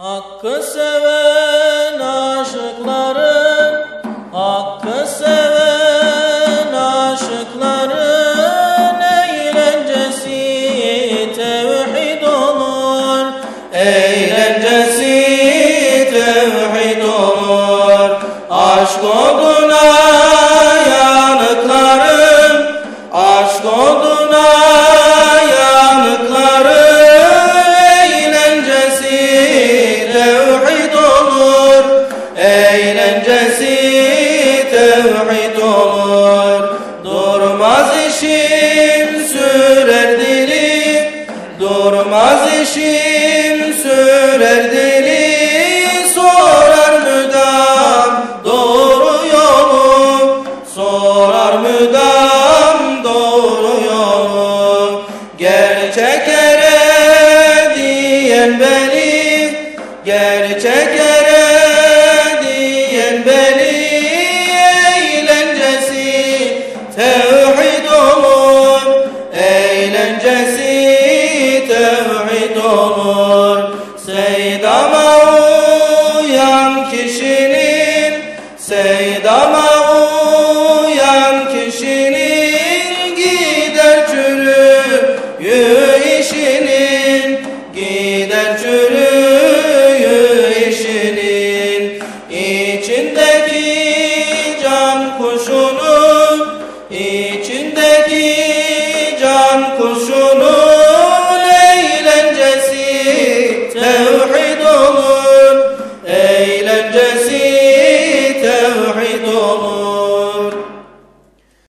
Hakkı seven aşıkların Hakkı seven aşıkların Eğlencesi tevhid olur. Eğlencesi tevhid olur. Aşk oduna Eğlencesi tevhid olur. Durmaz işim sürer dili. Durmaz işim sürer dili. Sorar müdam doğru yolu. Sorar müdam doğru yolu. Gerçek ere diyen beni olur. Seydama uyan kişinin Seydama uyan kişinin Gider çürüyü işinin Gider çürüyü işinin. İçindeki can kuşunun içindeki can kuşunun